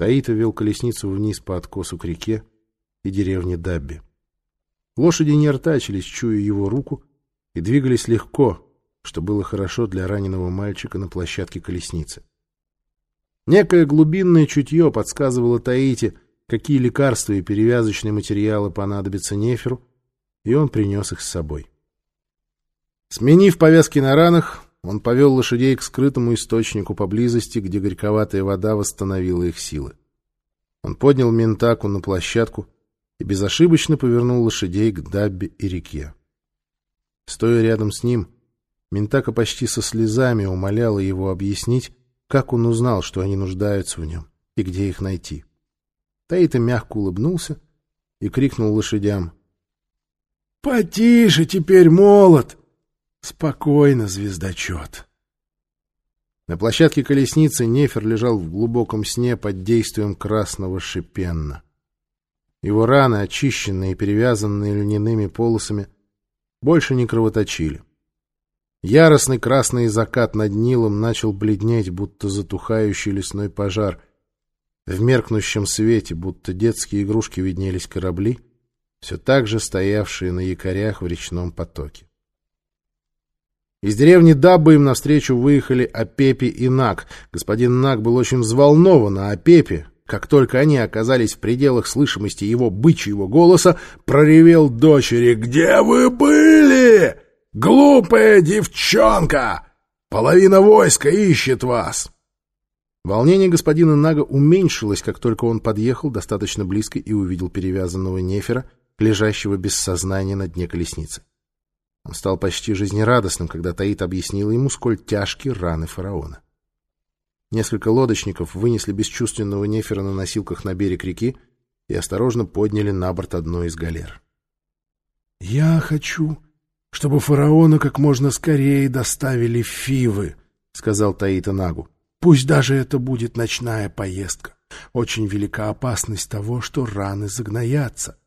Таита вел колесницу вниз по откосу к реке и деревне Дабби. Лошади не артачились, чуя его руку, и двигались легко, что было хорошо для раненого мальчика на площадке колесницы. Некое глубинное чутье подсказывало Таите, какие лекарства и перевязочные материалы понадобятся Неферу, и он принес их с собой. Сменив повязки на ранах, он повел лошадей к скрытому источнику поблизости, где горьковатая вода восстановила их силы. Он поднял Ментаку на площадку и безошибочно повернул лошадей к Даббе и реке. Стоя рядом с ним, Ментака почти со слезами умоляла его объяснить, как он узнал, что они нуждаются в нем и где их найти. Таита мягко улыбнулся и крикнул лошадям. — Потише теперь, молот! Спокойно, звездочет! На площадке колесницы Нефер лежал в глубоком сне под действием красного шипенна. Его раны, очищенные и перевязанные льняными полосами, больше не кровоточили. Яростный красный закат над Нилом начал бледнеть, будто затухающий лесной пожар. В меркнущем свете, будто детские игрушки виднелись корабли, все так же стоявшие на якорях в речном потоке. Из деревни Даббы им навстречу выехали Апепи и Нак. Господин Нак был очень взволнован, а Апепи, как только они оказались в пределах слышимости его бычьего голоса, проревел дочери «Где вы были? Глупая девчонка! Половина войска ищет вас!» Волнение господина Нага уменьшилось, как только он подъехал достаточно близко и увидел перевязанного нефера, лежащего без сознания на дне колесницы. Он стал почти жизнерадостным, когда Таит объяснил ему, сколь тяжкие раны фараона. Несколько лодочников вынесли бесчувственного нефера на носилках на берег реки и осторожно подняли на борт одной из галер. — Я хочу, чтобы фараона как можно скорее доставили в Фивы, — сказал Таита Нагу. — Пусть даже это будет ночная поездка. Очень велика опасность того, что раны загноятся.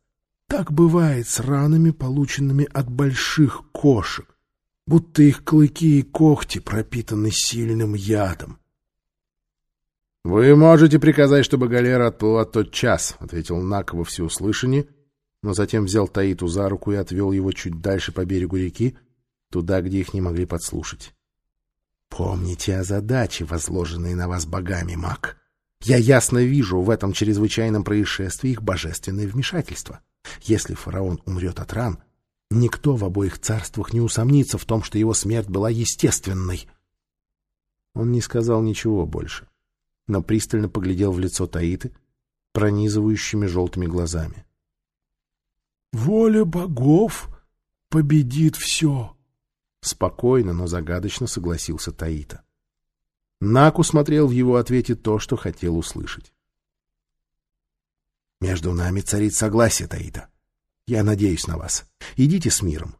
Так бывает с ранами, полученными от больших кошек, будто их клыки и когти пропитаны сильным ядом. — Вы можете приказать, чтобы галера отплыла тот час, — ответил Нак во всеуслышание, но затем взял Таиту за руку и отвел его чуть дальше по берегу реки, туда, где их не могли подслушать. — Помните о задаче, возложенной на вас богами, маг. Я ясно вижу в этом чрезвычайном происшествии их божественное вмешательство. — если фараон умрет от ран, никто в обоих царствах не усомнится в том, что его смерть была естественной. Он не сказал ничего больше, но пристально поглядел в лицо Таиты пронизывающими желтыми глазами. «Воля богов победит все!» Спокойно, но загадочно согласился Таита. Наку смотрел в его ответе то, что хотел услышать. Между нами царит согласие, Таита. Я надеюсь на вас. Идите с миром.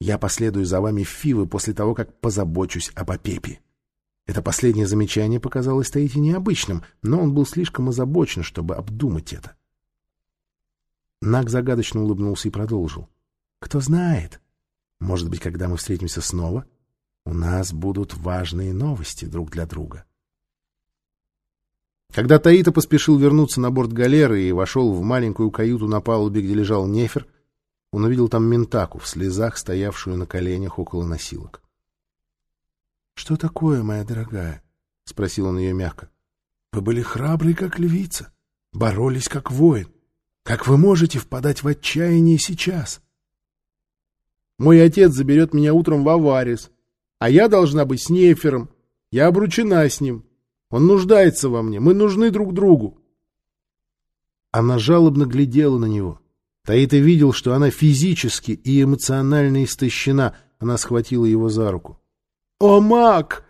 Я последую за вами в Фивы после того, как позабочусь об Апепе. Это последнее замечание показалось Таите необычным, но он был слишком озабочен, чтобы обдумать это. Наг загадочно улыбнулся и продолжил. «Кто знает, может быть, когда мы встретимся снова, у нас будут важные новости друг для друга». Когда Таита поспешил вернуться на борт галеры и вошел в маленькую каюту на палубе, где лежал Нефер, он увидел там Ментаку в слезах, стоявшую на коленях около носилок. — Что такое, моя дорогая? — спросил он ее мягко. — Вы были храбры, как львица, боролись, как воин. Как вы можете впадать в отчаяние сейчас? — Мой отец заберет меня утром в Аварис, а я должна быть с Нефером. Я обручена с ним. Он нуждается во мне. Мы нужны друг другу. Она жалобно глядела на него. Таита видел, что она физически и эмоционально истощена. Она схватила его за руку. — О, маг!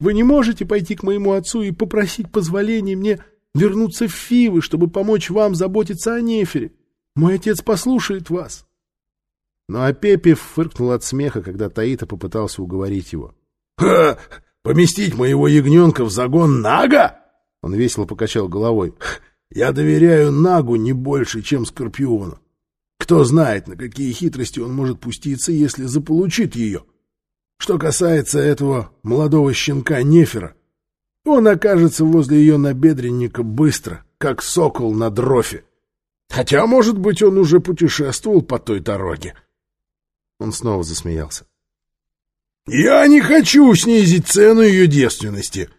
Вы не можете пойти к моему отцу и попросить позволения мне вернуться в Фивы, чтобы помочь вам заботиться о Нефере? Мой отец послушает вас. Но Апепев фыркнул от смеха, когда Таита попытался уговорить его. — Ха! Поместить моего ягненка в загон Нага? Он весело покачал головой. Я доверяю Нагу не больше, чем Скорпиону. Кто знает, на какие хитрости он может пуститься, если заполучит ее. Что касается этого молодого щенка Нефера, он окажется возле ее набедренника быстро, как сокол на дрофе. Хотя, может быть, он уже путешествовал по той дороге. Он снова засмеялся. «Я не хочу снизить цену ее девственности.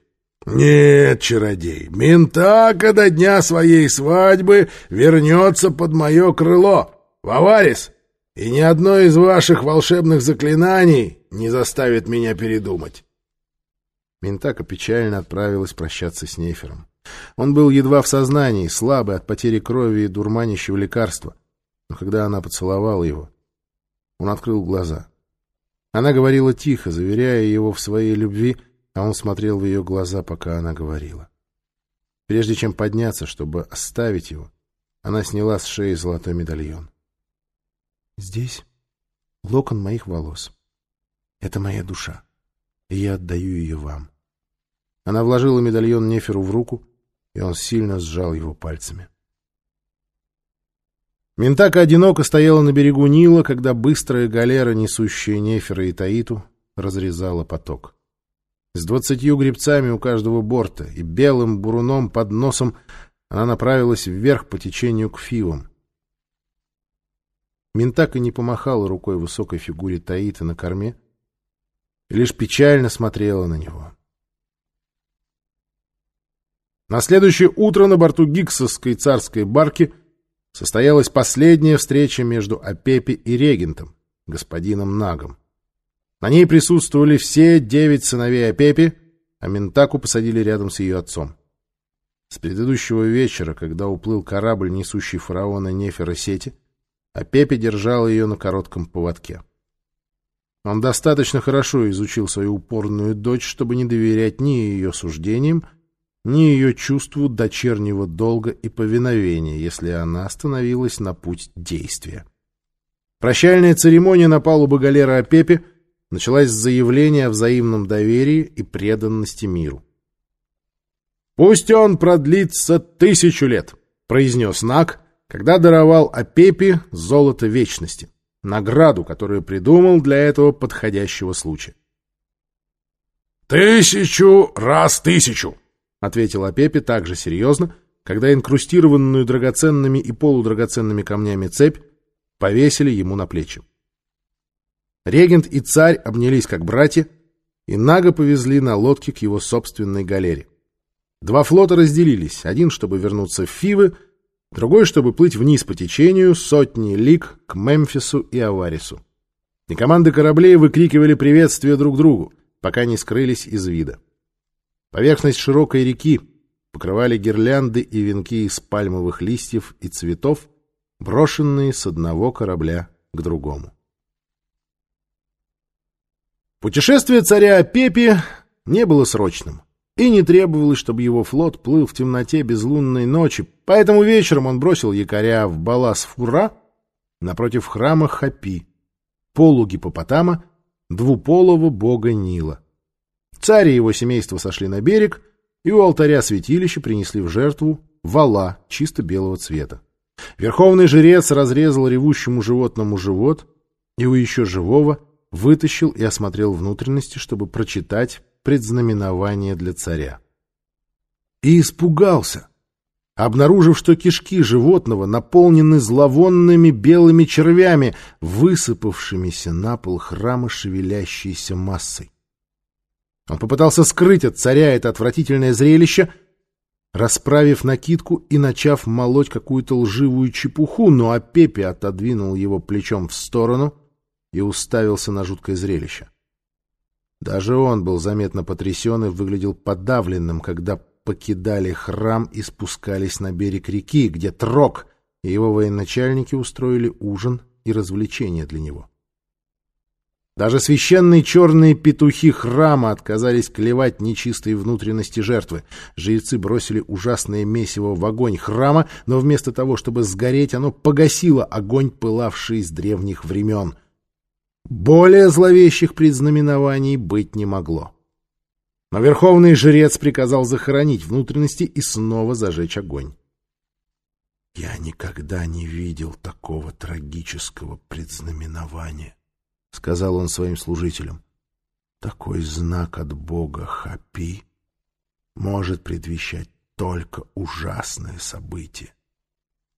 Нет, чародей, Ментака до дня своей свадьбы вернется под мое крыло, в Аварис, и ни одно из ваших волшебных заклинаний не заставит меня передумать». Ментака печально отправилась прощаться с Нефером. Он был едва в сознании, слабый от потери крови и дурманящего лекарства. Но когда она поцеловала его, он открыл глаза. Она говорила тихо, заверяя его в своей любви, а он смотрел в ее глаза, пока она говорила. Прежде чем подняться, чтобы оставить его, она сняла с шеи золотой медальон. «Здесь локон моих волос. Это моя душа, и я отдаю ее вам». Она вложила медальон Неферу в руку, и он сильно сжал его пальцами. Ментака одиноко стояла на берегу Нила, когда быстрая галера, несущая Нефера и Таиту, разрезала поток. С двадцатью гребцами у каждого борта и белым буруном под носом она направилась вверх по течению к Фивам. Ментака не помахала рукой высокой фигуре Таита на корме лишь печально смотрела на него. На следующее утро на борту гиксовской царской барки состоялась последняя встреча между Апепи и регентом, господином Нагом. На ней присутствовали все девять сыновей Апепи, а Ментаку посадили рядом с ее отцом. С предыдущего вечера, когда уплыл корабль, несущий фараона Нефера Сети, Апепи держал ее на коротком поводке. Он достаточно хорошо изучил свою упорную дочь, чтобы не доверять ни ее суждениям, ни ее чувству дочернего долга и повиновения, если она остановилась на путь действия. Прощальная церемония на палубе галеры Апепи началась с заявления о взаимном доверии и преданности миру. «Пусть он продлится тысячу лет», — произнес Нак, когда даровал Апепи золото вечности, награду, которую придумал для этого подходящего случая. «Тысячу раз тысячу!» — ответил Апепи также серьезно, когда инкрустированную драгоценными и полудрагоценными камнями цепь повесили ему на плечи. Регент и царь обнялись как братья, и Нага повезли на лодке к его собственной галере. Два флота разделились, один, чтобы вернуться в Фивы, другой, чтобы плыть вниз по течению сотни лиг к Мемфису и Аварису. И команды кораблей выкрикивали приветствия друг другу, пока не скрылись из вида. Поверхность широкой реки покрывали гирлянды и венки из пальмовых листьев и цветов, брошенные с одного корабля к другому. Путешествие царя Пепи не было срочным, и не требовалось, чтобы его флот плыл в темноте безлунной ночи, поэтому вечером он бросил якоря в Балас-Фура напротив храма Хапи, полугипопотама, двуполого бога Нила. Царь и его семейство сошли на берег, и у алтаря святилища принесли в жертву вала чисто белого цвета. Верховный жрец разрезал ревущему животному живот, и у еще живого вытащил и осмотрел внутренности, чтобы прочитать предзнаменование для царя. И испугался, обнаружив, что кишки животного наполнены зловонными белыми червями, высыпавшимися на пол храма шевелящейся массой. Он попытался скрыть от царя это отвратительное зрелище, расправив накидку и начав молоть какую-то лживую чепуху, но Апепи отодвинул его плечом в сторону и уставился на жуткое зрелище. Даже он был заметно потрясен и выглядел подавленным, когда покидали храм и спускались на берег реки, где Трок и его военачальники устроили ужин и развлечения для него. Даже священные черные петухи храма отказались клевать нечистые внутренности жертвы. Жрецы бросили ужасное месиво в огонь храма, но вместо того, чтобы сгореть, оно погасило огонь, пылавший с древних времен. Более зловещих предзнаменований быть не могло. Но верховный жрец приказал захоронить внутренности и снова зажечь огонь. Я никогда не видел такого трагического предзнаменования. — сказал он своим служителям. «Такой знак от Бога Хапи может предвещать только ужасное событие,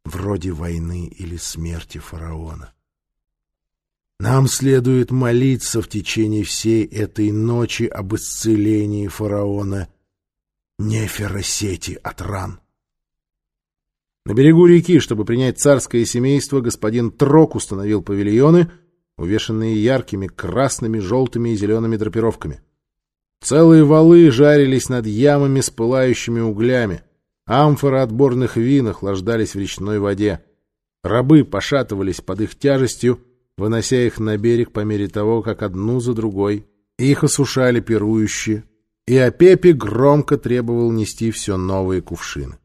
вроде войны или смерти фараона. Нам следует молиться в течение всей этой ночи об исцелении фараона Неферосети от ран. На берегу реки, чтобы принять царское семейство, господин Трок установил павильоны, увешанные яркими красными, желтыми и зелеными драпировками. Целые валы жарились над ямами с пылающими углями. Амфоры отборных вин охлаждались в речной воде. Рабы пошатывались под их тяжестью, вынося их на берег по мере того, как одну за другой их осушали пирующие, и Апепи громко требовал нести все новые кувшины.